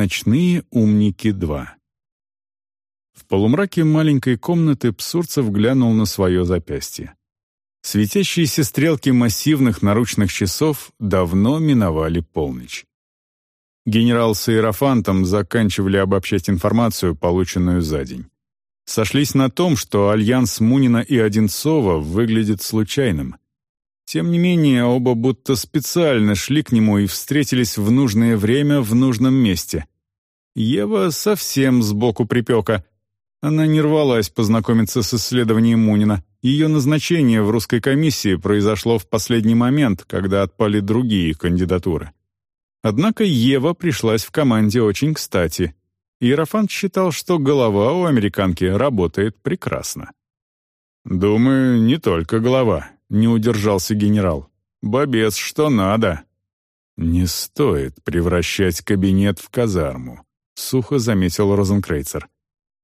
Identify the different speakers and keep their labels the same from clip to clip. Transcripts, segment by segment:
Speaker 1: Ночные умники-2. В полумраке маленькой комнаты Псурцев глянул на свое запястье. Светящиеся стрелки массивных наручных часов давно миновали полночь. Генерал с Иерофантом заканчивали обобщать информацию, полученную за день. Сошлись на том, что альянс Мунина и Одинцова выглядит случайным. Тем не менее, оба будто специально шли к нему и встретились в нужное время в нужном месте. Ева совсем сбоку припека. Она не рвалась познакомиться с исследованием Мунина. Ее назначение в русской комиссии произошло в последний момент, когда отпали другие кандидатуры. Однако Ева пришлась в команде очень кстати. Иерофант считал, что голова у американки работает прекрасно. «Думаю, не только голова», — не удержался генерал. «Бобец, что надо». «Не стоит превращать кабинет в казарму», — сухо заметил Розенкрейцер.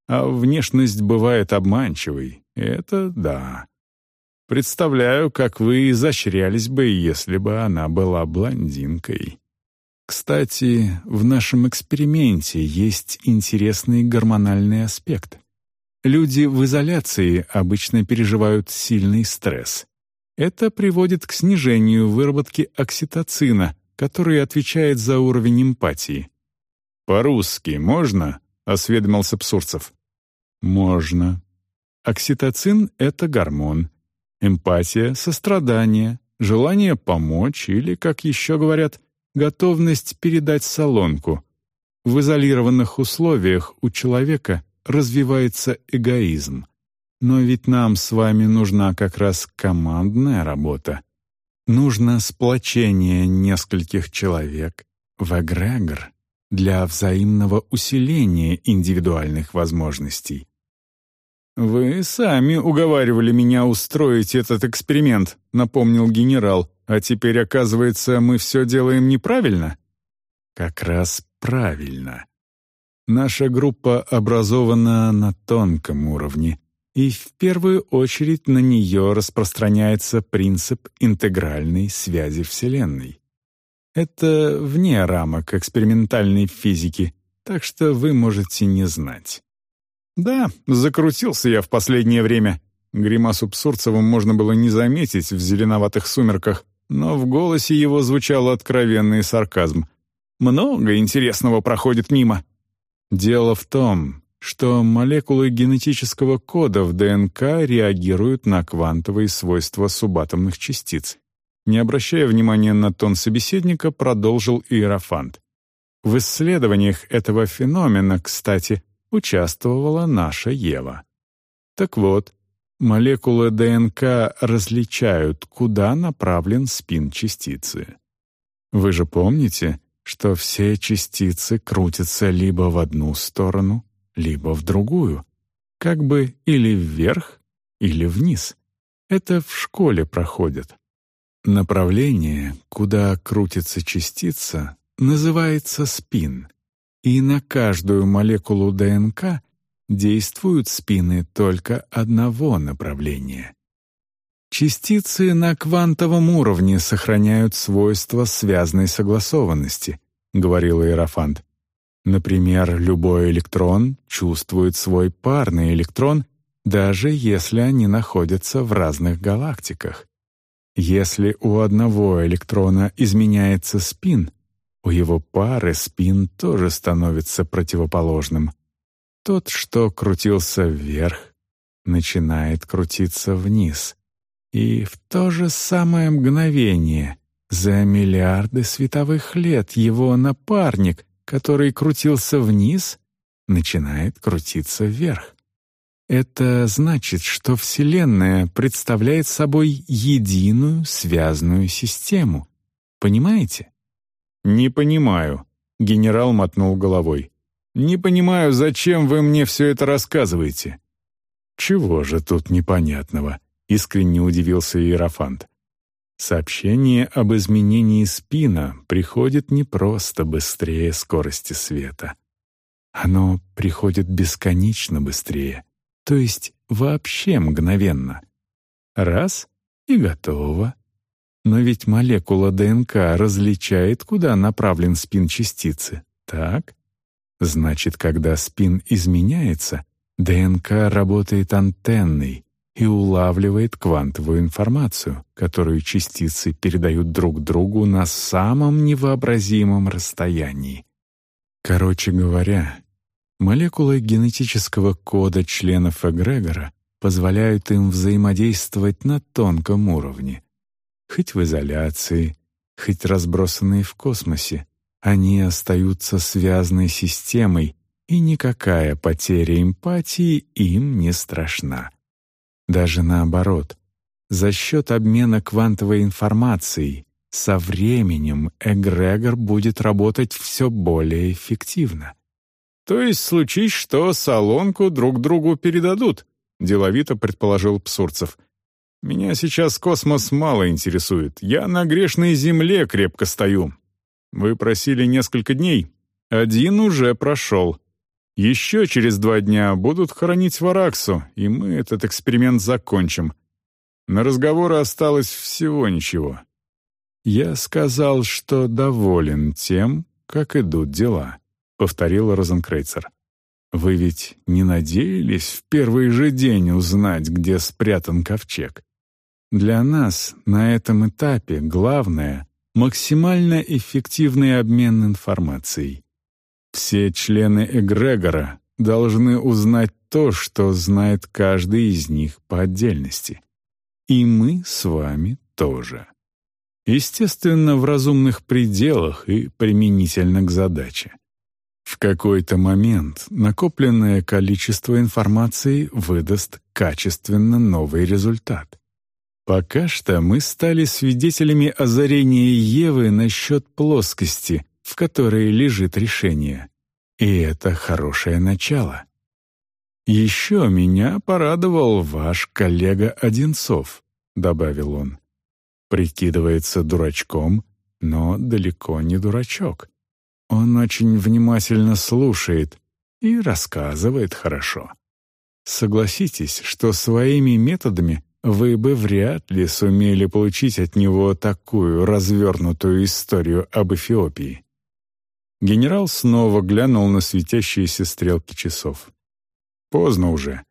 Speaker 1: «А внешность бывает обманчивой, это да. Представляю, как вы изощрялись бы, если бы она была блондинкой». Кстати, в нашем эксперименте есть интересный гормональный аспект. Люди в изоляции обычно переживают сильный стресс. Это приводит к снижению выработки окситоцина, который отвечает за уровень эмпатии. «По-русски можно?» — осведомился Псурцев. «Можно. Окситоцин — это гормон. Эмпатия — сострадание, желание помочь или, как еще говорят, готовность передать солонку. В изолированных условиях у человека развивается эгоизм. Но ведь нам с вами нужна как раз командная работа. Нужно сплочение нескольких человек в эгрегор для взаимного усиления индивидуальных возможностей. «Вы сами уговаривали меня устроить этот эксперимент», — напомнил генерал, «а теперь, оказывается, мы все делаем неправильно?» «Как раз правильно. Наша группа образована на тонком уровне, и в первую очередь на нее распространяется принцип интегральной связи Вселенной. Это вне рамок экспериментальной физики, так что вы можете не знать. «Да, закрутился я в последнее время». Гримасу Псурцева можно было не заметить в зеленоватых сумерках, но в голосе его звучал откровенный сарказм. «Много интересного проходит мимо». Дело в том, что молекулы генетического кода в ДНК реагируют на квантовые свойства субатомных частиц. Не обращая внимания на тон собеседника, продолжил Иерофант. В исследованиях этого феномена, кстати, участвовала наша Ева. Так вот, молекулы ДНК различают, куда направлен спин частицы. Вы же помните, что все частицы крутятся либо в одну сторону, либо в другую, как бы или вверх, или вниз. Это в школе проходит. Направление, куда крутится частица, называется спин и на каждую молекулу ДНК действуют спины только одного направления. Частицы на квантовом уровне сохраняют свойства связанной согласованности, говорил Иерофант. Например, любой электрон чувствует свой парный электрон, даже если они находятся в разных галактиках. Если у одного электрона изменяется спин, у его пары спин тоже становится противоположным. Тот, что крутился вверх, начинает крутиться вниз. И в то же самое мгновение, за миллиарды световых лет, его напарник, который крутился вниз, начинает крутиться вверх. Это значит, что Вселенная представляет собой единую связанную систему. Понимаете? «Не понимаю», — генерал мотнул головой. «Не понимаю, зачем вы мне все это рассказываете?» «Чего же тут непонятного?» — искренне удивился Иерофант. Сообщение об изменении спина приходит не просто быстрее скорости света. Оно приходит бесконечно быстрее, то есть вообще мгновенно. Раз — и готово. Но ведь молекула ДНК различает, куда направлен спин частицы, так? Значит, когда спин изменяется, ДНК работает антенной и улавливает квантовую информацию, которую частицы передают друг другу на самом невообразимом расстоянии. Короче говоря, молекулы генетического кода членов эгрегора позволяют им взаимодействовать на тонком уровне. Хоть в изоляции, хоть разбросанные в космосе, они остаются связанной системой, и никакая потеря эмпатии им не страшна. Даже наоборот, за счет обмена квантовой информацией со временем эгрегор будет работать все более эффективно.
Speaker 2: То есть случись что, солонку друг другу передадут, деловито предположил Псурцев. Меня сейчас космос мало интересует. Я на грешной земле крепко стою. Вы просили несколько дней. Один уже прошел. Еще через два дня будут хоронить Вараксу, и мы этот эксперимент закончим. На разговоры осталось всего ничего.
Speaker 1: «Я сказал, что доволен тем, как идут дела», — повторил Розенкрейцер. «Вы ведь не надеялись в первый же день узнать, где спрятан ковчег? Для нас на этом этапе главное — максимально эффективный обмен информацией. Все члены эгрегора должны узнать то, что знает каждый из них по отдельности. И мы с вами тоже. Естественно, в разумных пределах и применительно к задаче. В какой-то момент накопленное количество информации выдаст качественно новый результат. Пока что мы стали свидетелями озарения Евы насчет плоскости, в которой лежит решение. И это хорошее начало. «Еще меня порадовал ваш коллега Одинцов», — добавил он. «Прикидывается дурачком, но далеко не дурачок. Он очень внимательно слушает и рассказывает хорошо. Согласитесь, что своими методами вы бы вряд ли сумели получить от него такую развернутую историю об Эфиопии. Генерал снова глянул на светящиеся стрелки часов.
Speaker 2: «Поздно уже.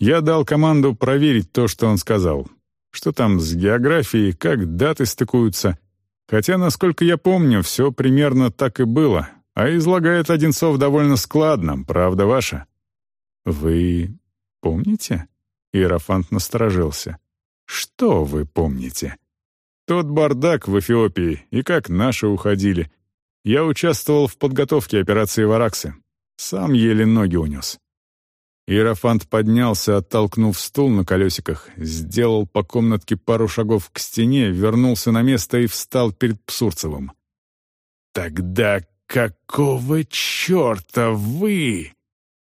Speaker 2: Я дал команду проверить то, что он сказал. Что там с географией, как даты стыкуются. Хотя, насколько я помню, все примерно так и было, а излагает Одинцов довольно складно, правда ваша?»
Speaker 1: «Вы помните?» Иерофант насторожился. «Что вы помните?»
Speaker 2: «Тот бардак в Эфиопии и как наши уходили. Я участвовал в подготовке операции «Вараксы». Сам еле ноги унес. Иерофант поднялся, оттолкнув стул на колесиках, сделал по комнатке пару шагов к стене, вернулся на место и встал перед Псурцевым. «Тогда какого черта вы?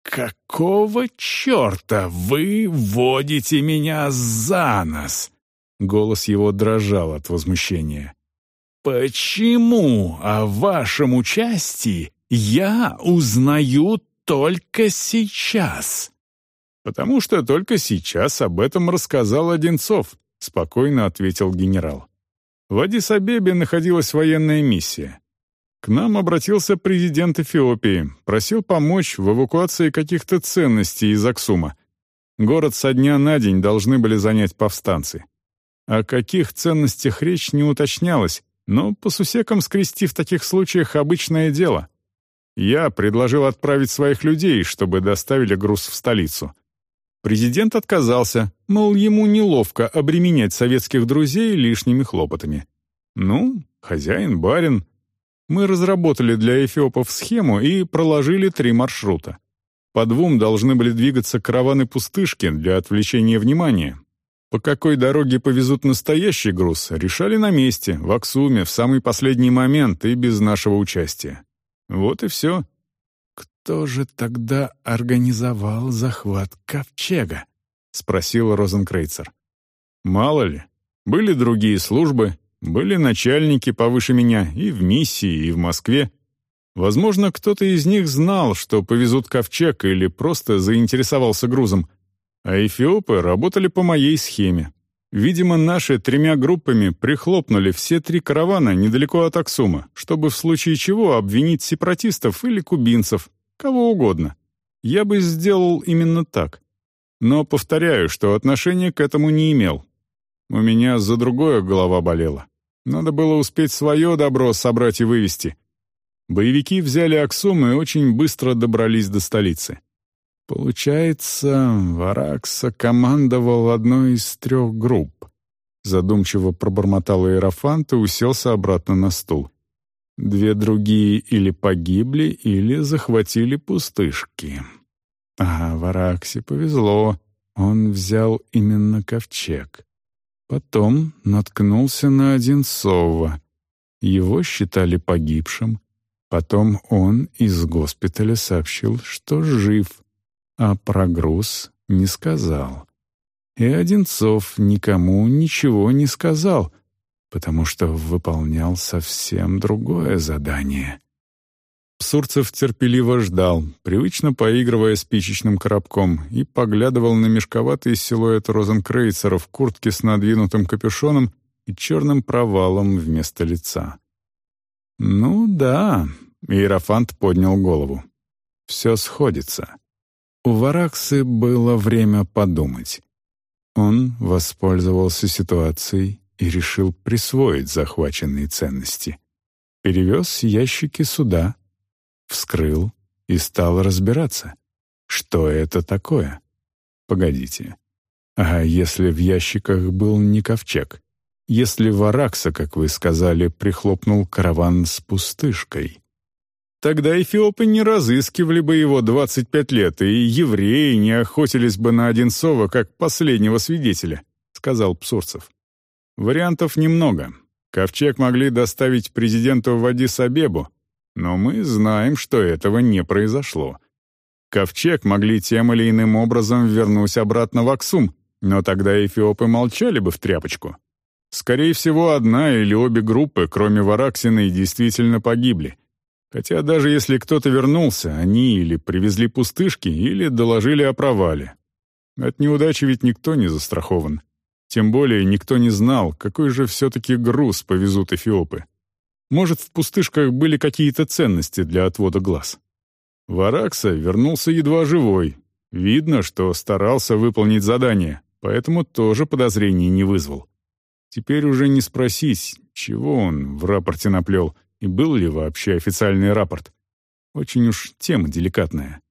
Speaker 2: Какого черта вы водите меня за нос?» Голос его дрожал от возмущения. Почему о вашем участии я узнаю только сейчас?
Speaker 1: Потому что только сейчас об этом рассказал Одинцов, спокойно ответил генерал. В Адис-Абебе находилась военная миссия. К нам обратился президент Эфиопии, просил помочь в эвакуации каких-то ценностей из Аксума. Город со дня на день должны были занять повстанцы. О каких ценностях речь не уточнялось, но по сусекам скрести в таких случаях обычное дело. Я предложил отправить своих людей, чтобы доставили груз в столицу. Президент отказался, мол, ему неловко обременять советских друзей лишними хлопотами. Ну, хозяин-барин. Мы разработали для эфиопов схему и проложили три маршрута. По двум должны были двигаться караваны-пустышки для отвлечения внимания, по какой дороге повезут настоящий груз, решали на месте, в Аксуме, в самый последний момент и без нашего участия. Вот и все. «Кто же тогда организовал захват ковчега?» — спросил Розенкрейцер. «Мало ли. Были другие службы, были начальники повыше меня и в миссии, и в Москве. Возможно, кто-то из них знал, что повезут ковчег или просто заинтересовался грузом, а эфиопы работали по моей схеме. Видимо, наши тремя группами прихлопнули все три каравана недалеко от Аксума, чтобы в случае чего обвинить сепаратистов или кубинцев, кого угодно. Я бы сделал именно так. Но повторяю, что отношения к этому не имел. У меня за другое голова болела. Надо было успеть свое добро собрать и вывести. Боевики взяли Аксум и очень быстро добрались до столицы. Получается, Варакса командовал одной из трех групп. Задумчиво пробормотал Иерофант и уселся обратно на стул. Две другие или погибли, или захватили пустышки. А Вараксе повезло, он взял именно ковчег. Потом наткнулся на Одинцова. Его считали погибшим. Потом он из госпиталя сообщил, что жив, а про груз не сказал. И Одинцов никому ничего не сказал, потому что выполнял совсем другое задание. Псурцев терпеливо ждал, привычно поигрывая спичечным коробком, и поглядывал на мешковатый силуэт розенкрейцера в куртке с надвинутым капюшоном и черным провалом вместо лица. «Ну да», — Иерофант поднял голову. «Все сходится». У Вараксы было время подумать. Он воспользовался ситуацией и решил присвоить захваченные ценности. Перевез ящики сюда, вскрыл и стал разбираться. Что это такое? Погодите. А если в ящиках был не ковчег? Если Варакса, как вы сказали, прихлопнул караван с пустышкой? Тогда эфиопы не разыскивали бы его 25 лет, и евреи не охотились бы на Одинцова как последнего свидетеля, сказал Псурцев. Вариантов немного. Ковчег могли доставить президенту в Адис-Абебу, но мы знаем, что этого не произошло. Ковчег могли тем или иным образом вернуть обратно в Аксум, но тогда эфиопы молчали бы в тряпочку. Скорее всего, одна или обе группы, кроме Вараксиной, действительно погибли. Хотя даже если кто-то вернулся, они или привезли пустышки, или доложили о провале. От неудачи ведь никто не застрахован. Тем более никто не знал, какой же все-таки груз повезут эфиопы. Может, в пустышках были какие-то ценности для отвода глаз. Варакса вернулся едва живой. Видно, что старался выполнить задание, поэтому тоже подозрений не вызвал. Теперь уже не спросить, чего он в рапорте наплел, и был ли вообще официальный рапорт. Очень уж тема деликатная.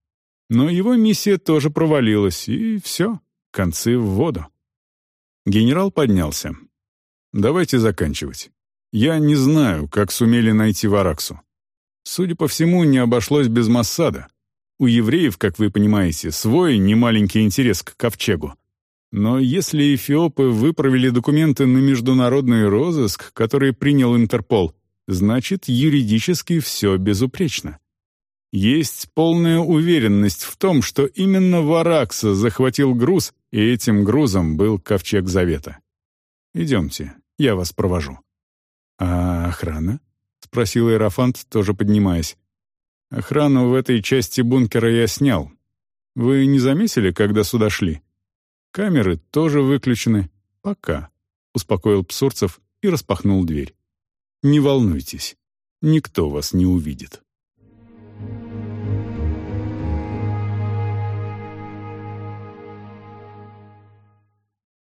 Speaker 1: Но его миссия тоже провалилась, и все, концы в воду. Генерал поднялся. «Давайте заканчивать. Я не знаю, как сумели найти Вараксу. Судя по всему, не обошлось без Массада. У евреев, как вы понимаете, свой немаленький интерес к ковчегу. Но если эфиопы выправили документы на международный розыск, который принял Интерпол, значит, юридически все безупречно. Есть полная уверенность в том, что именно Варакса захватил груз, и этим грузом был ковчег Завета. Идемте, я вас провожу. «А охрана?» — спросил Иерофант, тоже поднимаясь. «Охрану в этой части бункера я снял. Вы не заметили, когда сюда шли? Камеры тоже выключены. Пока», — успокоил Псурцев и распахнул дверь. «Не волнуйтесь, никто вас не увидит».